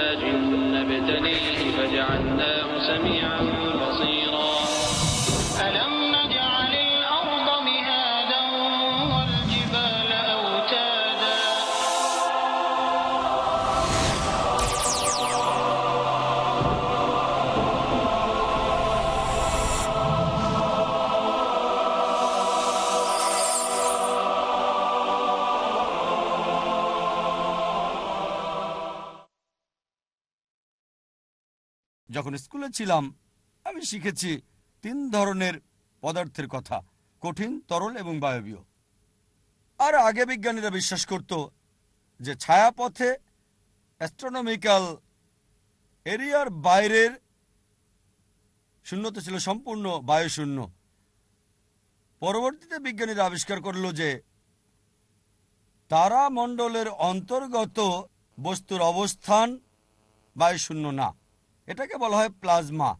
منهاج نبتلي যখন স্কুলে ছিলাম, আমি শিখেছি তিন ধরনের পদার্থের কথা, কঠিন, তরল এবং বায়বীয়। আর আগে বিজ্ঞানীরা বিশ্বাস করত যে ছায়াপথে অ্যাস্ট্রোনমিক্যাল এরিয়ার বাইরের শূন্যতা ছিল সম্পূর্ণ বায়ুশূন্য। পরবর্তীতে বিজ্ঞানীরা আবিষ্কার করল যে তারা তারামণ্ডলের অন্তর্গত বস্তুর অবস্থান বায়ুশূন্য না। এটাকে বলা হয় প্লাজমা।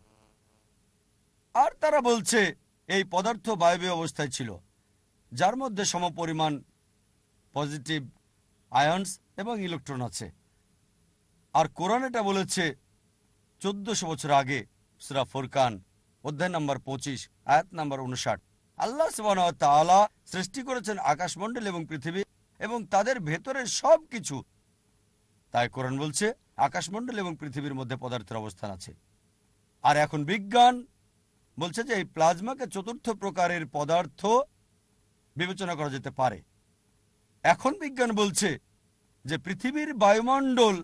আর তারা বলছে এই পদার্থ বায়বীয় অবস্থায় ছিল, যার মধ্যে সমপরিমাণ পজিটিভ আয়ন্স এবং ইলেকট্রন আছে। আর কোরআন এটা বলেছে চোদ্দশো বছর আগে, সুরা ফোরকান, অধ্যায় নম্বর পঁচিশ, আয়াত নম্বর উনষাট আল্লাহ তাআলা সৃষ্টি করেছেন আকাশমণ্ডল এবং পৃথিবী এবং তাদের ভেতরের সব কিছু তাই কোরআন বলছে আকাশমণ্ডল এবং পৃথিবীর মধ্যে পদার্থের অবস্থান আছে। আর এখন বিজ্ঞান বলছে যে এই প্লাজমাকে চতুর্থ প্রকারের পদার্থ বিবেচনা করা যেতে পারে। এখন বিজ্ঞান বলছে যে পৃথিবীর বায়ুমণ্ডল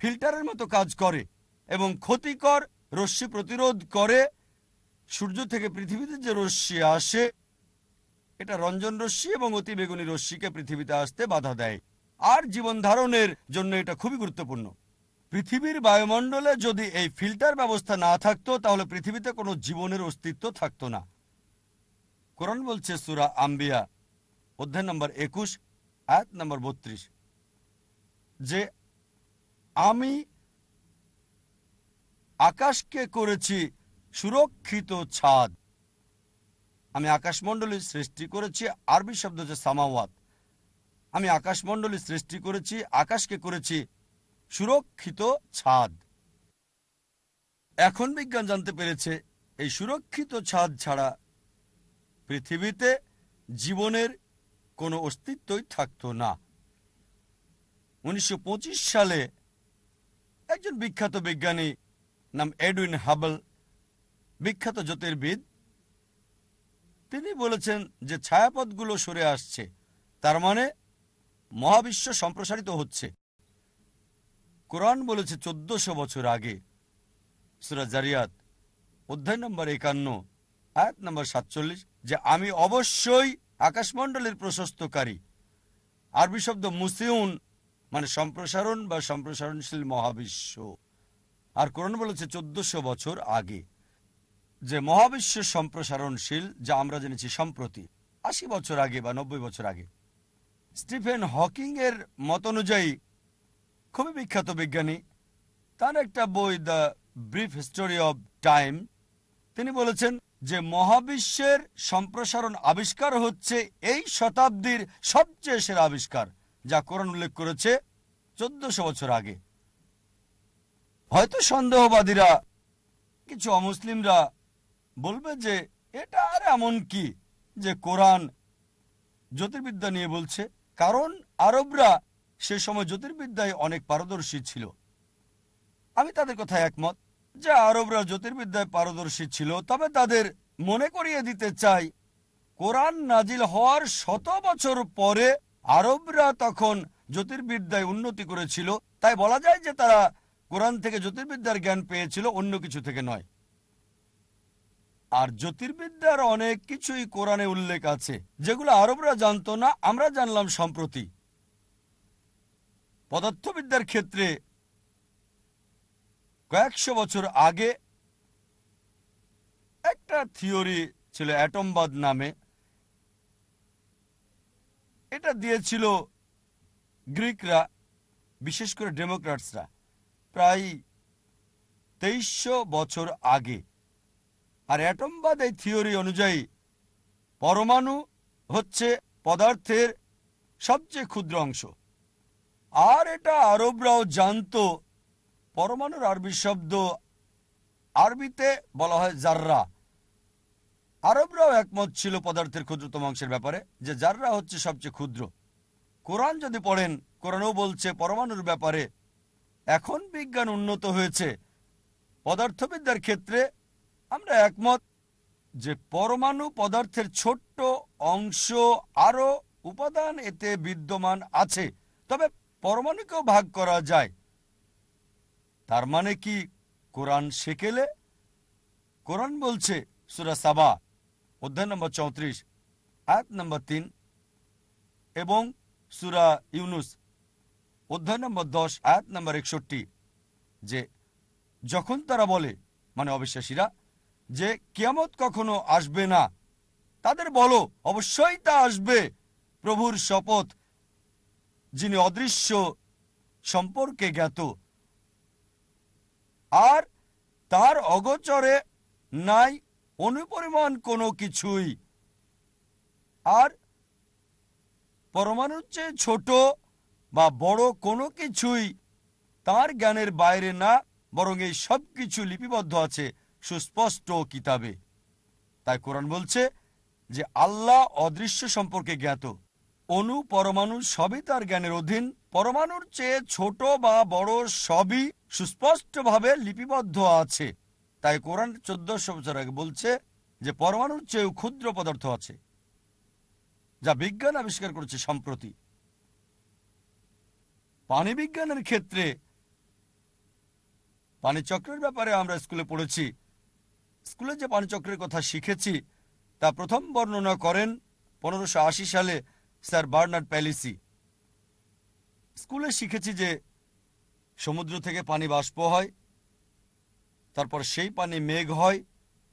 ফিল্টারের মতো কাজ করে এবং ক্ষতিকর রশ্মি প্রতিরোধ করে। সূর্য থেকে পৃথিবীতে যে রশ্মি আসে, এটা রঞ্জন রশ্মি এবং অতি বেগুনি রশ্মিকে পৃথিবীতে আসতে বাধা দেয়। আর জীবন ধারণের জন্য এটা খুবই গুরুত্বপূর্ণ। পৃথিবীর বায়ুমণ্ডলে যদি এই ফিল্টার ব্যবস্থা না থাকতো, তাহলে পৃথিবীতে কোনো জীবনের অস্তিত্ব থাকতো না। কোরআন বলছে, সুরা আম্বিয়া, অধ্যায় নম্বর একুশ, আয়াত নম্বর বত্রিশ, যে আমি আকাশকে করেছি সুরক্ষিত ছাদ। আমি আকাশমণ্ডলী সৃষ্টি করেছি, আরবি শব্দ হচ্ছে সামাওয়াত। আমি আকাশমণ্ডলী সৃষ্টি করেছি, আকাশকে করেছি সুরক্ষিত ছাদ। এখন বিজ্ঞান জানতে পেরেছে, এই সুরক্ষিত ছাদ ছাড়া পৃথিবীতে জীবনের কোনো অস্তিত্বই থাকতো না। উনিশশো পঁচিশ সালে একজন বিখ্যাত বিজ্ঞানী নাম এডুইন হাবল, বিখ্যাত জ্যোতির্বিদ, তিনি বলেছেন যে ছায়াপথগুলো সরে আসছে, তার মানে মহাবিশ্ব সম্প্রসারিত হচ্ছে। কোরআন বলেছে চোদ্দশো বছর আগে। সুরা জারিয়াত, অধ্যায় নম্বর একান্ন, আয়াত নম্বর সাতচল্লিশ, যে আমি অবশ্যই আকাশমণ্ডলের প্রশস্তকারী। আরবি শব্দ মুসিউন মানে সম্প্রসারণ বা সম্প্রসারণশীল মহাবিশ্ব। আর কোরআন বলেছে চোদ্দশো বছর আগে। যে মহাবিশ্ব সম্প্রসারণশীল, যা আমরা জেনেছি সম্প্রতি, আশি বছর আগে বা নব্বই বছর আগে। স্টিফেন হকিং এর মত অনুযায়ী খুবই বিখ্যাত বিজ্ঞানী। তার একটা বই the brief history of time তিনি বলেছেন যে মহাবিশ্বের সম্প্রসারণ আবিষ্কার হচ্ছে এই শতাব্দীর সবচেয়ে সেরা আবিষ্কার, যা কোরআন উল্লেখ করেছে চোদ্দশো বছর আগে। হয়তো সন্দেহবাদীরা, কিছু অমুসলিমরা বলবে যে এটা আর এমন কি যে কোরআন জ্যোতির্বিদ্যা নিয়ে বলছে। কারণ আরবরা সে সময় জ্যোতির্বিদ্যায় অনেক পারদর্শী ছিল। আমি তাদের কথায় একমত যে আরবরা জ্যোতির্বিদ্যায় পারদর্শী ছিল, তবে তাদের মনে করিয়ে দিতে চাই, কোরআন নাজিল হওয়ার শত বছর পরে আরবরা তখন জ্যোতির্বিদ্যায় উন্নতি করেছিল। তাই বলা যায় যে তারা কোরআন থেকে জ্যোতির্বিদ্যার জ্ঞান পেয়েছিল, অন্য কিছু থেকে নয়। আর জ্যোতির্বিদ্যার অনেক কিছুই কোরআনে উল্লেখ আছে, যেগুলো আরবরা জানতো না, আমরা জানলাম সম্প্রতি। পদার্থবিদ্যার ক্ষেত্রে কয়েকশো বছর আগে একটা থিওরি ছিল, অ্যাটমবাদ নামে। এটা দিয়েছিল গ্রিকরা, বিশেষ করে ডেমোক্রাটসরা প্রায় তেইশশো বছর আগে। আর অ্যাটমবাদ এই থিওরি অনুযায়ী পরমাণু হচ্ছে পদার্থের সবচেয়ে ক্ষুদ্র অংশ। আর এটা আরবরাও জানতো। পরমাণুর আরবি শব্দ আরবিতে বলা হয় জাররা। আরবরাও একমত ছিল পদার্থের ক্ষুদ্রতম অংশের ব্যাপারে, যে জাররা হচ্ছে সবচেয়ে ক্ষুদ্র। কোরআন যদি পড়েন, কোরআনও বলছে পরমাণুর ব্যাপারে। এখন বিজ্ঞান উন্নত হয়েছে। পদার্থবিদ্যার ক্ষেত্রে আমরা একমত যে পরমাণু পদার্থের ছোট্ট অংশ আরও উপাদান এতে বিদ্যমান আছে। তবে পরমাণুকেও ভাগ করা যায়। তার মানে কি কোরআন শেকেলে কোরআন বলছে, সুরা সাবা, অধ্যায় নম্বর চৌত্রিশ, আয়াত নম্বর তিন এবং সুরা ইউনুস, অধ্যায় নম্বর দশ, আয়াত নম্বর একষট্টি, যে যখন তারা বলে মানে অবিশ্বাসীরা, যে কিয়ামত কখনো আসবে না, তাদের বলো, অবশ্যই তা আসবে, প্রভুর শপথ যিনি অদৃশ্য সম্পর্কে জ্ঞাত, আর তার অগোচরে নাই অনুপরিমাণ কোনো কিছুই। আর পরমাণুর চেয়ে ছোট বা বড় কোনো কিছুই তার জ্ঞানের বাইরে না, বরং এই সব কিছু লিপিবদ্ধ আছে সুস্পষ্ট কিতাবে। তাই কোরআন বলছে যে আল্লাহ অদৃশ্য সম্পর্কে জ্ঞাত। অণু পরমাণু সবই তার জ্ঞানের অধীন। পরমাণুর চেয়ে ছোট বা বড় সবই সুস্পষ্টভাবে লিপিবদ্ধ আছে। তাই কোরআন চোদ্দশো বছর আগে বলছে যে পরমাণুর চেয়েও ক্ষুদ্র পদার্থ আছে, যা বিজ্ঞান আবিষ্কার করেছে সম্প্রতি। পানি বিজ্ঞানের ক্ষেত্রে পানিচক্রের ব্যাপারে আমরা স্কুলে পড়েছি। স্কুলে যে পানিচক্রের কথা শিখেছি, তা প্রথম বর্ণনা করেন পনেরোশো সালে স্যার বার্নার্ড প্যালিসি। স্কুলে শিখেছি যে সমুদ্র থেকে পানি বাষ্প হয়, তারপর সেই পানি মেঘ হয়,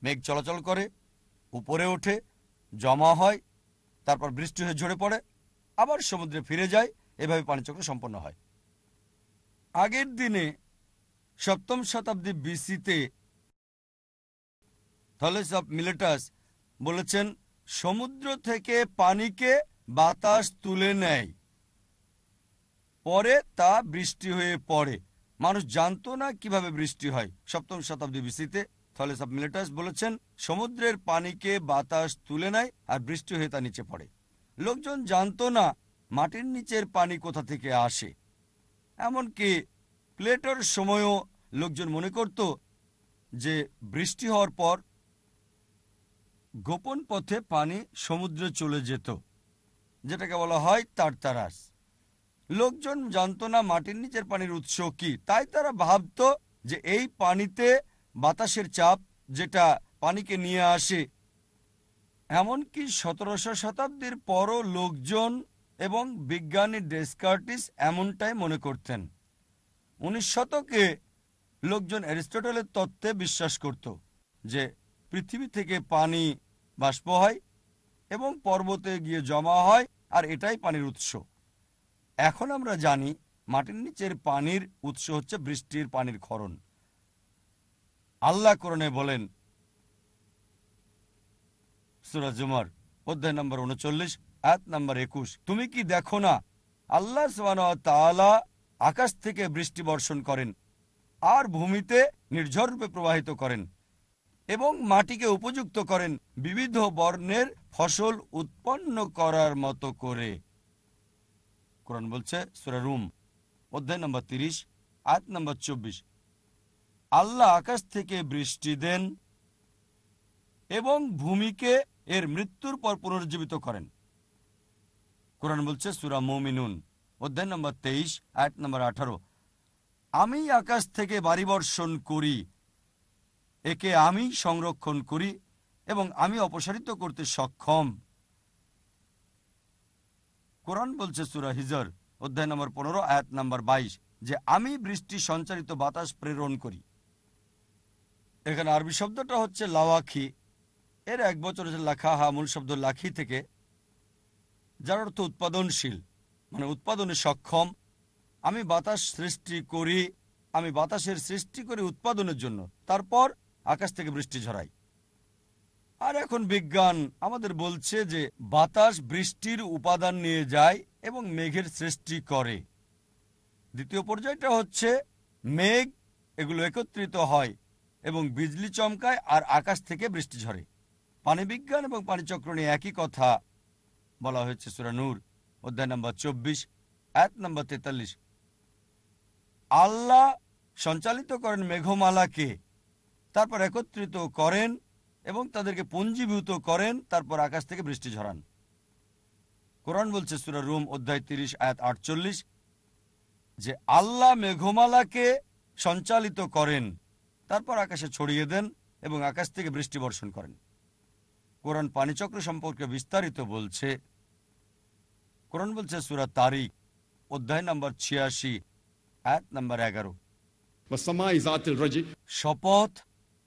মেঘ চলাচল করে, উপরে ওঠে, জমা হয়, তারপর বৃষ্টি হয়ে ঝরে পড়ে, আবার সমুদ্রে ফিরে যায়, এভাবে পানিচক্র সম্পন্ন হয়। আগের দিনে সপ্তম শতাব্দী বিসিতে থলেস অফ মিলেটাস বলেছেন, সমুদ্র থেকে পানিকে বাতাস তুলে নেয়। পরে তা বৃষ্টি হয়ে পড়ে। মানুষ জানতো না কীভাবে বৃষ্টি হয়। সপ্তম শতাব্দী বিসিতে থলেস অফ মিলেটাস বলেছেন, সমুদ্রের পানিকে বাতাস তুলে নেয় আর বৃষ্টি হয়ে তা নিচে পড়ে। লোকজন জানতো না মাটির নিচের পানি কোথা থেকে আসে। এমনকি প্লেটোর সময়ও লোকজন মনে করত যে বৃষ্টি হওয়ার পর গোপন পথে পানি সমুদ্রে চলে যেত। যেটাকে বলা হয় তারতারাস। লোকজন জানতো না মাটির নিচের পানির উৎস কি? তাই তারা ভাবতো যে এই পানিতে বাতাসের চাপ যেটা পানিকে নিয়ে আসে। এমনকি সতেরোশো শতাব্দীর পরও লোকজন এবং বিজ্ঞানী ডেসকার্টিস এমনটাই মনে করতেন। উনিশ শতকে লোকজন অ্যারিস্টটলের তত্ত্বে বিশ্বাস করত যে পৃথিবী থেকে পানি বাষ্প হয় এবং পর্বতে গিয়ে জমা হয়, আর এটাই পানির উৎস। এখন আমরা জানি মাটির নিচের পানির উৎস হচ্ছে বৃষ্টির পানির ক্ষরণ। আল্লাহ করণে বলেন, সুরা জুমার অধ্যায় নম্বর উনচল্লিশ এক নম্বর একুশ, তুমি কি দেখো না, আল্লাহ তাআলা আকাশ থেকে বৃষ্টি বর্ষণ করেন, আর ভূমিতে নির্ঝর রূপে প্রবাহিত করেন। এবং মাটিকে উপযুক্ত করেন বিবিধ বর্ণের ফসল উৎপন্ন করার মতো করে। কোরআন বলছে, সুরা রুম, অধ্যায় নম্বর তিরিশ, আয়াত নম্বর চব্বিশ। আল্লাহ আকাশ থেকে বৃষ্টি দেন এবং ভূমিকে এর মৃত্যুর পর পুনর্জীবিত করেন। কোরআন বলছে, সুরা মমিনুন, অধ্যায় নম্বর তেইশ, আয়াত নম্বর আঠারো। আমি আকাশ থেকে বাড়ি বর্ষণ করি একে আমি সংরক্ষণ করি এবং আমি অপসারিত করতে সক্ষম। কোরআন বলছে সুরা হিজর, অধ্যায় নম্বর পনেরো, আয়াত নম্বর বাইশ, যে আমি বৃষ্টি সঞ্চারিত বাতাস প্রেরণ করি। এখানে আরবি শব্দটা হচ্ছে লাওয়াখি। এর এক বছর হচ্ছে লাখা হা মূল শব্দ লাখি থেকে, যার অর্থ উৎপাদনশীল মানে উৎপাদনে সক্ষম। আমি বাতাস সৃষ্টি করি, আমি বাতাসের সৃষ্টি করি উৎপাদনের জন্য। তারপর আকাশ থেকে বৃষ্টি ঝরাই আর এখন বিজ্ঞান আমাদের বলছে যে বাতাস বৃষ্টির উপাদান নিয়ে যায় এবং মেঘের সৃষ্টি করে। দ্বিতীয় পর্যায়টা হচ্ছে মেঘ, এগুলো একত্রিত হয় এবং বিজলি চমকায় আর আকাশ থেকে বৃষ্টি ঝরে। পানি বিজ্ঞান এবং পানিচক্র নিয়ে একই কথা বলা হয়েছে সুরানুর অধ্যায় নম্বর চব্বিশ এক নম্বর তেতাল্লিশ। আল্লাহ সঞ্চালিত করেন মেঘমালাকে তারপর একত্রিত করেন এবং তাদেরকে পঞ্জীভূত করেন তারপর আকাশ থেকে বৃষ্টি ঝরান। কোরআন বলছে সুরার রুম অধ্যায় তিরিশ আয়াত আটচল্লিশ যে আল্লাহ মেঘমালাকে সঞ্চালিত করেন তারপর আকাশে ছড়িয়ে দেন এবং আকাশ থেকে বৃষ্টি বর্ষণ করেন। কোরআন পানিচক্র সম্পর্কে বিস্তারিত বলছে কোরআন বলছে সুরা তারিখ অধ্যায় নম্বর ছিয়াশি আয়াত নম্বর এগারো। শপথ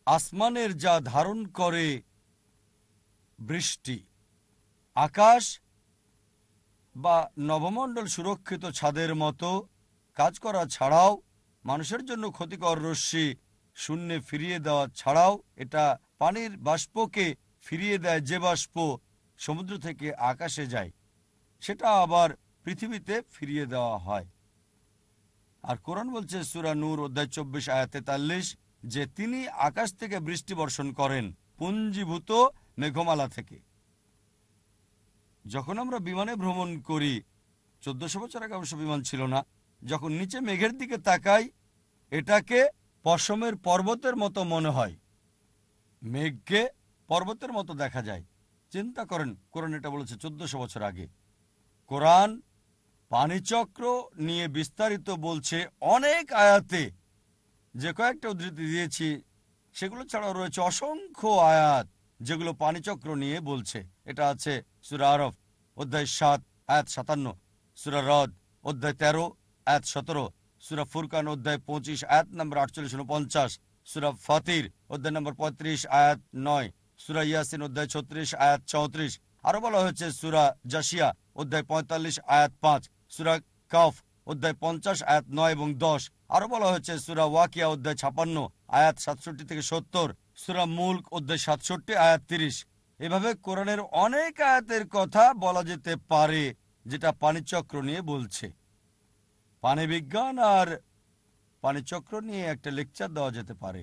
আসমানের যা ধারণ করে বৃষ্টি, আকাশ বা নবমণ্ডল সুরক্ষিত ছাদের মতো কাজ করা ছাড়াও মানুষের জন্য ক্ষতিকর রশ্মি শূন্যে ফিরিয়ে দেওয়া ছাড়াও এটা পানির বাষ্পকে ফিরিয়ে দেয় যে বাষ্প সমুদ্র থেকে আকাশে যায়, সেটা আবার পৃথিবীতে ফিরিয়ে দেওয়া হয়। আর কোরআন বলছে সুরা নূর অধ্যায় চব্বিশ আয়াত তেতাল্লিশ যে তিনি আকাশ থেকে বৃষ্টি বর্ষণ করেন, পুঞ্জীভূত মেঘমালা থেকে। যখন আমরা বিমানে ভ্রমণ করি, চোদ্দশো বছর আগে অবশ্য বিমান ছিল না, যখন নিচে মেঘের দিকে তাকাই, এটাকে পশমের পর্বতের মতো মনে হয়। মেঘকে পর্বতের মতো দেখা যায়। চিন্তা করেন, কোরআন এটা বলেছে চোদ্দশো বছর আগে। কোরআন পানিচক্র নিয়ে বিস্তারিত বলছে অনেক আয়াতে যে কয়েকটা উদ্ধৃতি দিয়েছি, সেগুলো ছাড়াও রয়েছে অসংখ্য আয়াত যেগুলো পানিচক্র নিয়ে বলছে। এটা আছে সুরা আরফ, অধ্যায় সাত, আয়াত সাতান্ন, সুরা রদ, অধ্যায় তেরো, আয়াত সতেরো, সুরা ফুরকান, অধ্যায় পঁচিশ, আয়াত নম্বর আটচল্লিশ উনপঞ্চাশ সুরা ফাতির, অধ্যায় নম্বর পঁয়ত্রিশ, আয়াত নয়, সুরা ইয়াসিন, অধ্যায় ছত্রিশ, আয়াত চৌত্রিশ। আরও বলা হয়েছে সুরা জাসিয়া অধ্যায় পঁয়তাল্লিশ, আয়াত পাঁচ, সুরা কাফ অধ্যায় পঞ্চাশ, আয়াত নয় এবং দশ। আরও বলা হয়েছে, সুরা ওয়াকিয়া অধ্যায় ছাপান্ন, আয়াত সাতষট্টি থেকে সত্তর, সুরা মুল্ক অধ্যায় সাতষট্টি, আয়াত তিরিশ। এভাবে কোরআনের অনেক আয়াতের কথা বলা যেতে পারে, যেটা পানিচক্র নিয়ে বলছে। পানি বিজ্ঞান আর পানিচক্র নিয়ে একটা লেকচার দেওয়া যেতে পারে।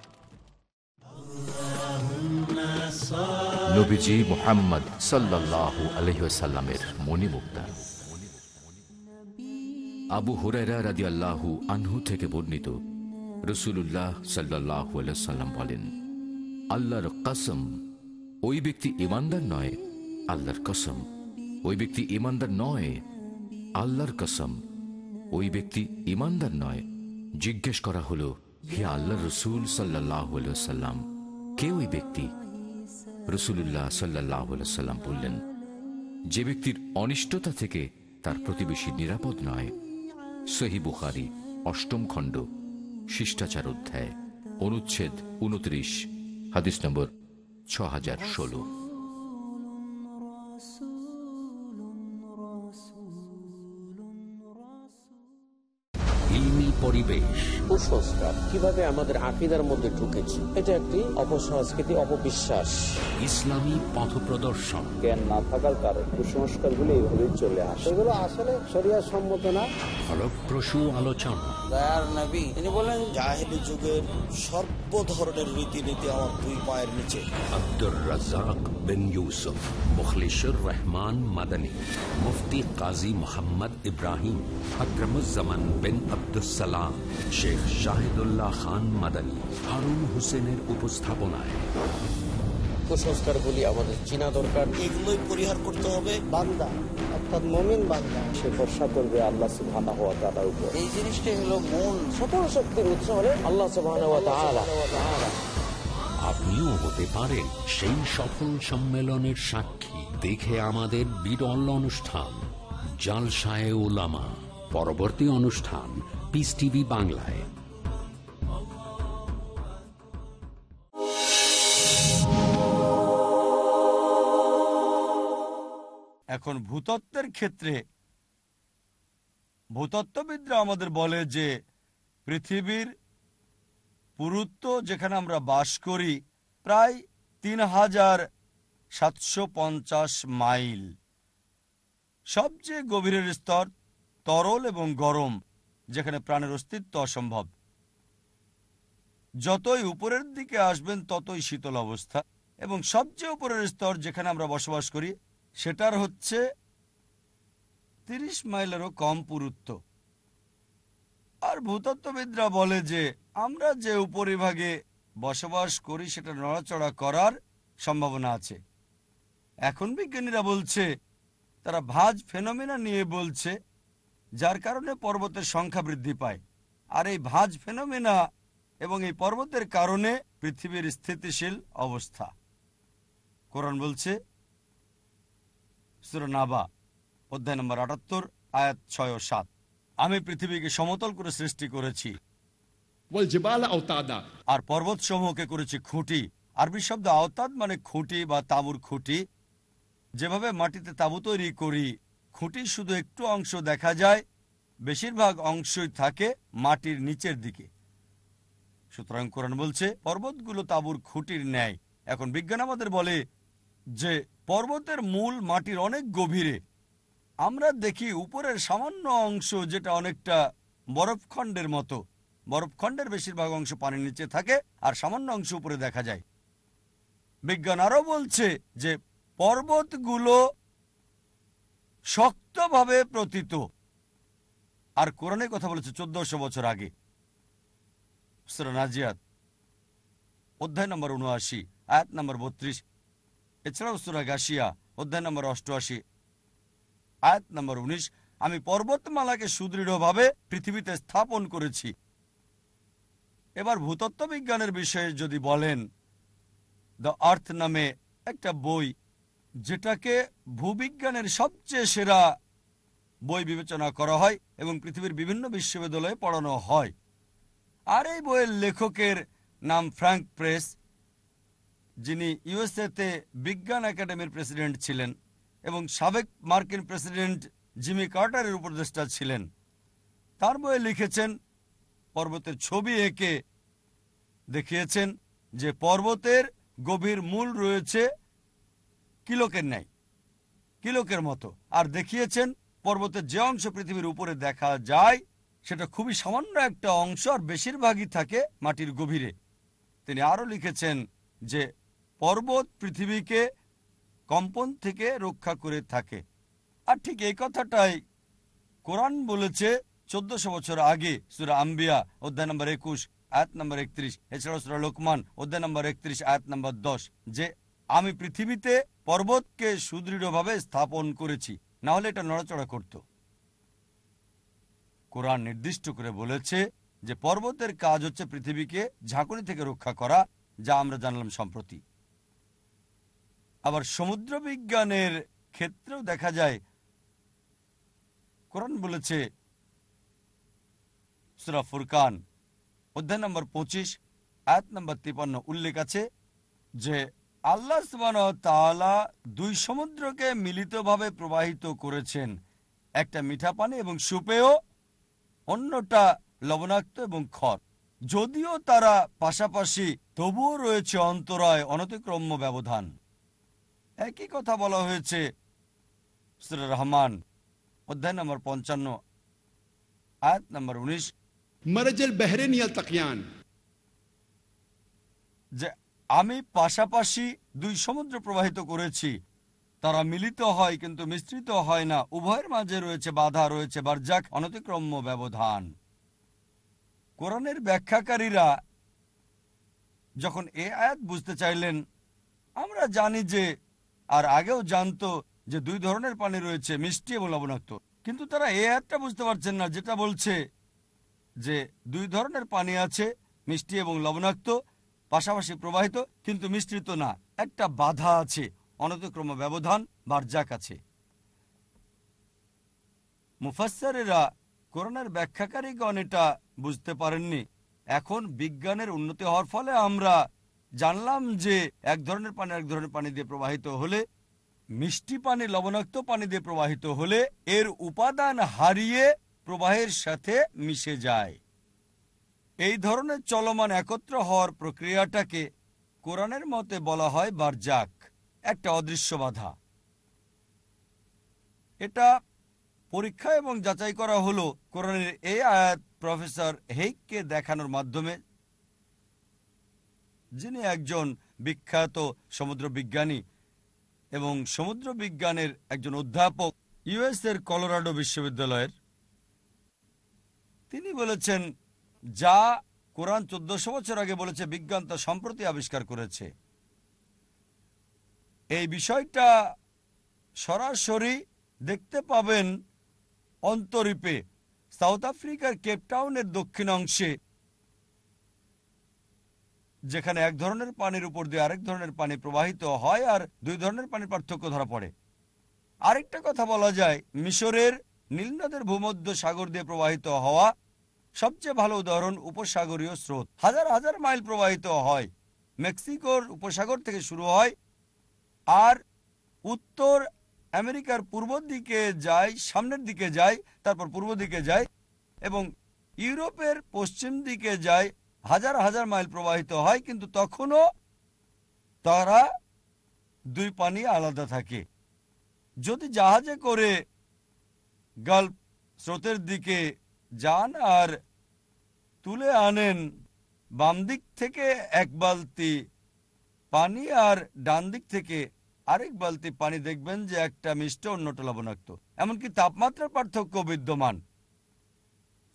নবীজি মোহাম্মদ সাল্লাহ আলহিসাল্লামের মণিমুক্তা। আবু হুরায়রা রাদি আল্লাহু আনহু থেকে বর্ণিত রসুল্লাহ সাল্লাহ সাল্লাম বলেন, আল্লাহর কসম, ওই ব্যক্তি ইমানদার নয়, আল্লাহর কসম। ওই ব্যক্তি ইমানদার নয়, আল্লাহর কসম। ওই ব্যক্তি ইমানদার নয়। জিজ্ঞেস করা হলো, হে আল্লাহ রসুল সাল্লাহ সাল্লাম কে ওই ব্যক্তি? রসুল্লাহ সাল্লাহ সাল্লাম বললেন, যে ব্যক্তির অনিষ্টতা থেকে তার প্রতিবেশী নিরাপদ নয়। সহি বুখারি, অষ্টম খণ্ড, শিষ্টাচার অধ্যায়, অনুচ্ছেদ উনত্রিশ হাদিস নম্বর ছ হাজার ষোলো। পরিবেশ। কুসংস্কার কীভাবে আমাদের আকিদার মধ্যে ঢুকেছে এটা একটি অপসংস্কৃতি অপবিশ্বাস। ইসলামী পথ প্রদর্শন জ্ঞান না থাকার কারণে কুসংস্কারগুলো এইভাবেই চলে আসে। এগুলো আসলে সরিয়া সম্মত না। ফলপ্রসূ আলোচনা। তিনি বলেন জাহেলি যুগের সর্ব ধরনের রীতিনীতি আমার দুই পায়ের নিচে। আব্দুর রাজাক বিন ইউসুফ মুখলিশুর রহমান মাদানী, মুফতি কাজী মোহাম্মদ ইব্রাহিম আকরমুজ্জামান বিন আব্দুসালাম শেখ শাহিদুল্লাহ খান মাদানী, হারুন হোসেনের উপস্থাপনায়। কুসংস্কার গুলি আমাদের চিনা দরকার। এগুলোই পরিহার করতে হবে। বান্দা অর্থাৎ মমিন বান্দা। সে ভরসা করবে আল্লাহ সুবহানাহু ওয়া তাআলার উপর। এই জিনিসটাই হলো মূল। সকল শক্তির উৎস হলে আল্লাহ সুবহানাহু ওয়া তাআলা। আপনিও হতে পারেন সেই সফল সম্মেলনের সাক্ষী। দেখে আমাদের বিরল অনুষ্ঠান জালসায় ওলামা পরবর্তী অনুষ্ঠান পিস টিভি বাংলায়। এখন ভূতত্ত্বের ক্ষেত্রে ভূতত্ত্ববিদরা আমাদের বলে যে পৃথিবীর পুরুত্ব যেখানে আমরা বাস করি প্রায় তিন হাজার সাতশো পঞ্চাশ মাইল। সবচেয়ে গভীরের স্তর তরল এবং গরম, যেখানে প্রাণের অস্তিত্ব অসম্ভব। যতই উপরের দিকে আসবেন, ততই শীতল অবস্থা এবং সবচেয়ে উপরের স্তর যেখানে আমরা বসবাস করি সেটার হচ্ছে তিরিশ মাইলেরও কম পুরুত্ব। আর ভূতত্ত্ববিদরা বলে যে, আমরা যে উপরিভাগে বসবাস করি, সেটা নড়াচড়া করার সম্ভাবনা আছে। এখন বিজ্ঞানীরা বলছে, তারা ভাজ ফেনোমেনা নিয়ে বলছে, যার কারণে পর্বতের সংখ্যা বৃদ্ধি পায়। আর এই ভাজ ফেনোমেনা এবং এই পর্বতের কারণে পৃথিবীর স্থিতিশীল অবস্থা। কোরআন বলছে সুরনাবা অধ্যায় নম্বর আটাত্তর আয়াত ছয় ও সাত। আমি পৃথিবীকে সমতল করে সৃষ্টি করেছি। আর পর্বত সমূহকে করেছি খুঁটি। আরবি শব্দ আওতাদ মানে খুঁটি বা তাঁবুর খুঁটি। যেভাবে মাটিতে তাঁবু তৈরি করি খুঁটি শুধু একটু অংশ দেখা যায় বেশিরভাগ অংশই থাকে মাটির নিচের দিকে। সুতরাং কোরআন বলছে পর্বতগুলো তাঁবুর খুঁটির ন্যায়। এখন বিজ্ঞান আমাদের বলে যে পর্বতের মূল মাটির অনেক গভীরে আমরা দেখি উপরের সামান্য অংশ যেটা অনেকটা বরফখণ্ডের মতো। বরফখণ্ডের বেশিরভাগ অংশ পানির নিচে থাকে আর সামান্য অংশ উপরে দেখা যায়। বিজ্ঞান আরও বলছে যে পর্বতগুলো শক্তভাবে প্রতীত। আর কোরআনে কথা বলেছে চোদ্দশো বছর আগে। নাজিয়াত, অধ্যায় নম্বর উনআশি, আয়াত নম্বর বত্রিশ এছাড়াও সুরা গাশিয়া, অধ্যায় নম্বর অষ্টআশি, আয়াত নম্বর উনিশ, আমি পর্বতমালাকে সুদৃঢ়ভাবে পৃথিবীতে স্থাপন করেছি। এবার ভূতত্ত্ব বিজ্ঞানের বিষয়ে যদি বলেন দ্য আর্থ নামে একটা বই, যেটাকে ভূবিজ্ঞানের সবচেয়ে সেরা বই বিবেচনা করা হয় এবং পৃথিবীর বিভিন্ন বিশ্ববিদ্যালয়ে পড়ানো হয়। আর এই বইয়ের লেখকের নাম ফ্র্যাঙ্ক প্রেস যিনি ইউএসএতে বিজ্ঞান একাডেমির প্রেসিডেন্ট ছিলেন এবং সাবেক মার্কিন প্রেসিডেন্ট জিমি কার্টারের উপদেষ্টা ছিলেন। তার বইয়ে লিখেছেন, পর্বতের ছবি এঁকে দেখিয়েছেন যে পর্বতের গভীর মূল রয়েছে কিলোকের ন্যায়, কিলোকের মতো। আর দেখিয়েছেন, পর্বতের যে অংশ পৃথিবীর উপরে দেখা যায়, সেটা খুবই সামান্য একটা অংশ আর বেশিরভাগই থাকে মাটির গভীরে। তিনি আরও লিখেছেন যে পর্বত পৃথিবীকে কম্পন থেকে রক্ষা করে থাকে। আর ঠিক এই কথাটাই কোরআন বলেছে চোদ্দশো বছর আগে, সুরা আম্বিয়া, অধ্যায় নম্বর একুশ, আয়াত নম্বর একত্রিশ, এছাড়াও সুরা লোকমান, অধ্যায় নম্বর একত্রিশ, আয়াত নম্বর দশ, যে আমি পৃথিবীতে পর্বতকে সুদৃঢ়ভাবে স্থাপন করেছি। না হলে এটা নড়াচড়া করত। কোরআন নির্দিষ্ট করে বলেছে যে পর্বতের কাজ হচ্ছে পৃথিবীকে ঝাঁকুনি থেকে রক্ষা করা, যা আমরা জানলাম সম্প্রতি। আবার সমুদ্র বিজ্ঞানের ক্ষেত্রেও দেখা যায়, কোরআন বলেছে, সুরা ফুরকান, অধ্যায় নম্বর পঁচিশ, আয়াত নম্বর তিপান্ন উল্লেখ আছে যে আল্লাহ তাআলা দুই সমুদ্রকে মিলিতভাবে প্রবাহিত করেছেন। একটা মিঠা পানি এবং সুপেয়, অন্যটা লবণাক্ত এবং খর যদিও তারা পাশাপাশি তবুও রয়েছে অন্তরায় অনতিক্রম্য ব্যবধান। একই কথা বলা হয়েছে। রহমান অধ্যায় নম্বর পঞ্চান্ন আয়াত নম্বর উনিশ। মারাজেল বেহরেন তাকিয়ান। যে আমি পাশাপাশি দুই সমুদ্র প্রবাহিত করেছি। তারা মিলিত হয় কিন্তু মিশ্রিত হয় না। উভয়ের মাঝে রয়েছে বাধা রয়েছে বার্জাক অনতিক্রম্য ব্যবধান। কোরআনের ব্যাখ্যাকারীরা যখন এ আয়াত বুঝতে চাইলেন আমরা জানি যে আর আগেও জানতো যে দুই ধরনের পানি রয়েছে, মিষ্টি এবং লবণাক্ত। কিন্তু তারা এ আয়াতটা বুঝতে পারছেন না, যেটা বলছে যে দুই ধরনের পানি আছে, মিষ্টি এবং লবণাক্ত, পাশাপাশি প্রবাহিত, কিন্তু মিশ্রিত না। একটা বাধা আছে, অনতিক্রম ব্যবধান, বারজাক আছে। মুফাসসারেরা করোনার ব্যাখ্যাকারীগণ এটা বুঝতে পারেননি। এখন বিজ্ঞানের উন্নতি হওয়ার ফলে আমরা জানলাম যে এক ধরনের পানি এক ধরনের পানি দিয়ে প্রবাহিত হলে, মিষ্টি পানি, লবণাক্ত পানি দিয়ে প্রবাহিত হলে এর উপাদান হারিয়ে প্রবাহের সাথে মিশে যায়। এই ধরনের চলমান একত্র হওয়ার প্রক্রিয়াটাকে কোরআনের মতে বলা হয় বারজাক, একটা অদৃশ্য বাধা। এটা পরীক্ষা এবং যাচাই করা হলো কোরআনের এই আয়াত প্রফেসর হেইককে দেখানোর মাধ্যমে। যিনি একজন বিখ্যাত সমুদ্র বিজ্ঞানী এবং সমুদ্র বিজ্ঞানের একজন অধ্যাপক ইউএস এর কলোরাডো বিশ্ববিদ্যালয়ের, তিনি বলেছেন, যা কোরআন চোদ্দশো বছর আগে বলেছে, বিজ্ঞান তা সম্প্রতি আবিষ্কার করেছে। এই বিষয়টা সরাসরি দেখতে পাবেন অন্তরীপে। সাউথ আফ্রিকার কেপটাউনের দক্ষিণ অংশে যেখানে এক ধরনের পানির উপর দিয়ে আরেক ধরনের পানি প্রবাহিত হয় আর দুই ধরনের পানির পার্থক্য ধরা পড়ে। আরেকটা কথা বলা যায়, মিশরের নীলনদের ভূমধ্য সাগর দিয়ে প্রবাহিত হওয়া সবচেয়ে ভালো উদাহরণ উপসাগরীয় স্রোত। হাজার হাজার মাইল প্রবাহিত হয়, মেক্সিকোর উপসাগর থেকে শুরু হয় আর উত্তর আমেরিকার পূর্ব দিকে যায়, সামনের দিকে যায়, তারপর পূর্ব দিকে যায় এবং ইউরোপের পশ্চিম দিকে যায় হাজার হাজার মাইল প্রবাহিত হয়, কিন্তু তখনও তারা দুই পানি আলাদা থাকে। যদি জাহাজে করে গাল্ফ স্রোতের দিকে যান আর তুলে আনেন, বাম দিক থেকে এক বালতি পানি আর ডান দিক থেকে আরেক বালতি পানি, দেখবেন যে একটা মিষ্ট অন্যটা লবণাক্ত। এমনকি তাপমাত্রার পার্থক্য বিদ্যমান।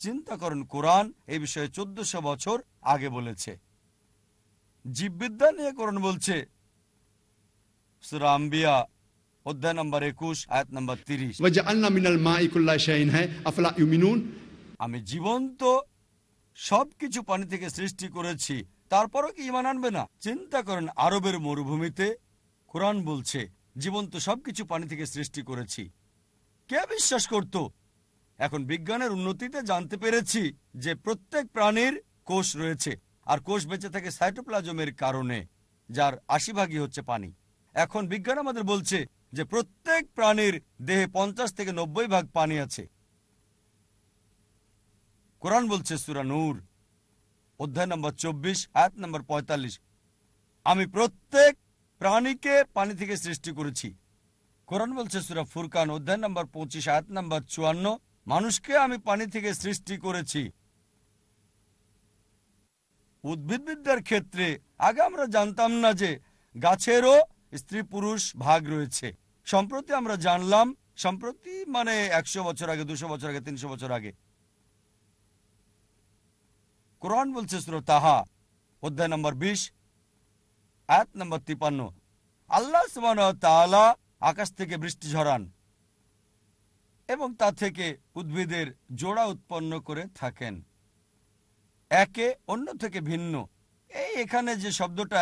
চিন্তা করেন কোরআন এই বিষয়ে চোদ্দশো বছর আগে বলেছে। জীববিদ্যা নিয়ে কোরআন বলছে। সুরাম্বিয়া অধ্যায় নম্বর একুশ আয়াত নম্বর তিরিশ। আমি জীবন্ত সবকিছু পানি থেকে সৃষ্টি করেছি তারপরও কি ইমান আনবে না? চিন্তা করেন আরবের মরুভূমিতে কোরআন বলছে জীবন্ত সবকিছু পানি থেকে সৃষ্টি করেছি। কে বিশ্বাস করতো? এখন বিজ্ঞানের উন্নতিতে জানতে পেরেছি যে প্রত্যেক প্রাণীর কোষ রয়েছে, আর কোষ বেঁচে থাকে সাইটোপ্লাজমের কারণে, যার আশি ভাগই হচ্ছে পানি। এখন বিজ্ঞান আমাদের বলছে যে প্রত্যেক প্রাণীর দেহে পঞ্চাশ থেকে নব্বই ভাগ পানি আছে। কোরআন বলছে সুরা নূর, অধ্যায় নম্বর চব্বিশ, আয়াত নম্বর পঁয়তাল্লিশ। আমি প্রত্যেক প্রাণীকে পানি থেকে সৃষ্টি করেছি। কোরআন বলছে সুরা ফুরকান, অধ্যায় নম্বর পঁচিশ, আয়াত নম্বর চুয়ান্ন। মানুষকে আমি পানি থেকে সৃষ্টি করেছি। উদ্ভিদবিদ্যার ক্ষেত্রে আগে আমরা জানতাম না যে গাছেরও স্ত্রী পুরুষ ভাগ রয়েছে। সম্প্রতি আমরা জানলাম, সম্প্রতি মানে একশো বছর আগে, দুশো বছর আগে, তিনশো বছর আগে। কোরআন বলছে সুর তাহা, অধ্যায় নম্বর বিশ, আয়াত নম্বর তিপান্ন। আল্লাহ সুবহান আকাশ থেকে বৃষ্টি ঝরান। এবং তা থেকে উদ্ভিদের জোড়া উৎপন্ন করে থাকেন। একে অন্য থেকে ভিন্ন। এই এখানে যে শব্দটা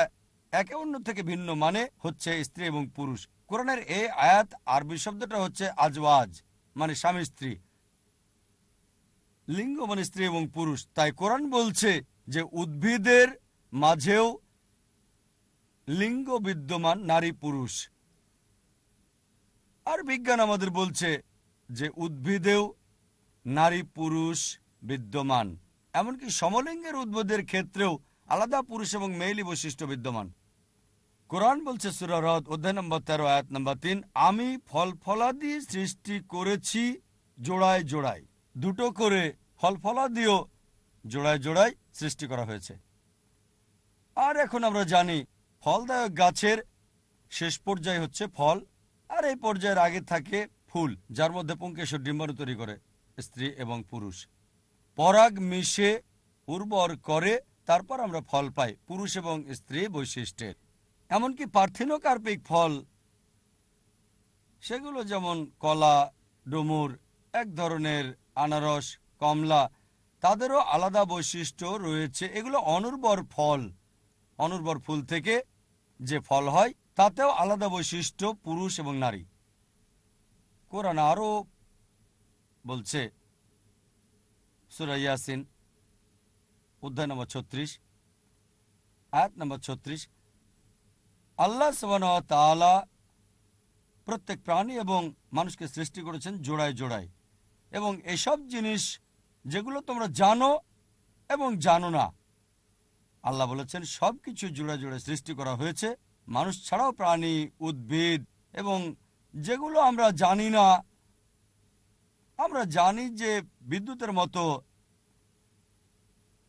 একে অন্য থেকে ভিন্ন মানে হচ্ছে স্ত্রী এবং পুরুষ। কোরআনের এই আয়াত আরবি শব্দটা হচ্ছে আজওয়াজ মানে স্বামী স্ত্রী। লিঙ্গ মানে স্ত্রী এবং পুরুষ। তাই কোরআন বলছে যে উদ্ভিদের মাঝেও লিঙ্গ বিদ্যমান নারী পুরুষ আর বিজ্ঞান আমাদের বলছে যে উদ্ভিদেও নারী, পুরুষ বিদ্যমান। এমনকি সমলিঙ্গের উদ্ভিদের ক্ষেত্রেও আলাদা পুরুষ এবং মেয়েলি বৈশিষ্ট্য বিদ্যমান। কোরআন বলছে সুরারদ অধ্যায় নম্বর তেরো, আয়াত নম্বর তিন, আমি ফল ফলাদি সৃষ্টি করেছি জোড়ায় জোড়ায়। দুটো করে ফল ফলাদিও জোড়ায় জোড়ায় সৃষ্টি করা হয়েছে। আর এখন আমরা জানি ফলদায়ক গাছের শেষ পর্যায়ে হচ্ছে ফল, আর এই পর্যায়ের আগে থাকে ফুল, যার মধ্যে পুঙ্কেশ্বর ডিম্বাণু তৈরি করে, স্ত্রী এবং পুরুষ। পরাগ মিশে, উর্বর করে, তারপর আমরা ফল পাই, পুরুষ এবং স্ত্রী বৈশিষ্ট্যের। এমনকি পার্থিনোকার্পিক ফল, সেগুলো যেমন কলা, ডুমুর, এক ধরনের আনারস, কমলা, তাদেরও আলাদা বৈশিষ্ট্য রয়েছে। এগুলো অনুর্বর ফল, অনুর্বর ফুল থেকে যে ফল হয়, তাতেও আলাদা বৈশিষ্ট্য পুরুষ এবং নারী। কোরআন আরও বলছে সুরাইয়াসিন অধ্যায় নম্বর ছত্রিশ, আয়াত নম্বর ছত্রিশ। আল্লাহ সবান প্রত্যেক প্রাণী এবং মানুষকে সৃষ্টি করেছেন জোড়ায় জোড়ায়। এবং এসব জিনিস যেগুলো তোমরা জানো এবং জানো না, আল্লাহ বলেছেন সব কিছু জোড়া জোড়ে সৃষ্টি করা হয়েছে। মানুষ ছাড়াও প্রাণী, উদ্ভিদ এবং যেগুলো আমরা জানি না, আমরা জানি যে বিদ্যুতের মতো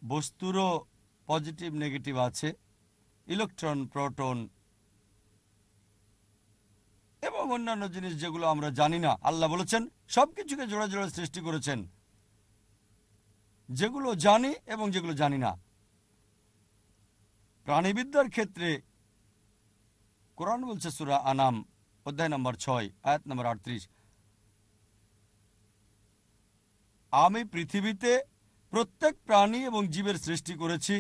বস্তুরও পজিটিভ, নেগেটিভ আছে, ইলেকট্রন, প্রোটন এবং অন্যান্য জিনিস যেগুলো আমরা জানি না। আল্লাহ বলেছেন, সবকিছুকে জোড়া জোড়া সৃষ্টি করেছেন। যেগুলো জানি এবং যেগুলো জানি না। প্রাণীবিদ্যার ক্ষেত্রে কোরআন বলছে সুরা আনাম। অধ্যায় নম্বর ছয়, আয়াত নম্বর আটত্রিশ। আমি পৃথিবীতে প্রত্যেক প্রাণী এবং জীবের সৃষ্টি করেছি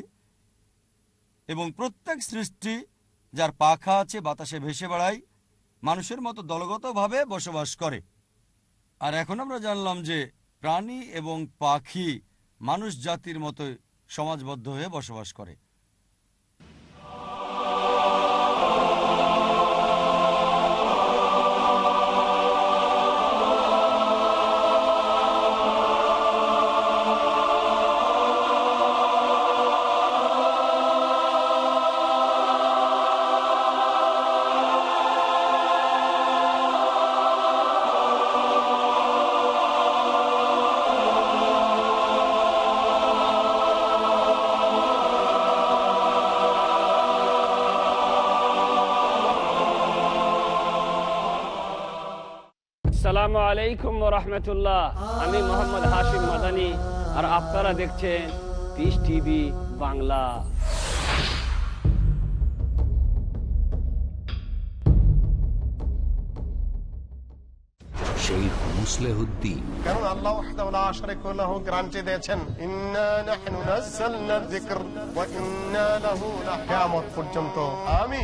এবং প্রত্যেক সৃষ্টি যার পাখা আছে, বাতাসে ভেসে বেড়ায়, মানুষের মতো দলগতভাবে বসবাস করে। আর এখন আমরা জানলাম যে প্রাণী এবং পাখি মানুষ জাতির মতো সমাজবদ্ধ হয়ে বসবাস করে। আলাইকুম রহমতুল্লাহ আমি মোহাম্মদ হাশিম মাদানি আর আপনারা দেখছেন পিস টিভি বাংলা। শেখ মুসলেহুদ্দিন। কারণ আল্লাহ ওয়াহদাহু লা শারীকা লাহু গ্যারান্টি দিয়েছেন ইন্না নাহনু নাযালনা যিকর ওয়া ইন্না লাহু কিয়ামত পর্যন্ত। আমি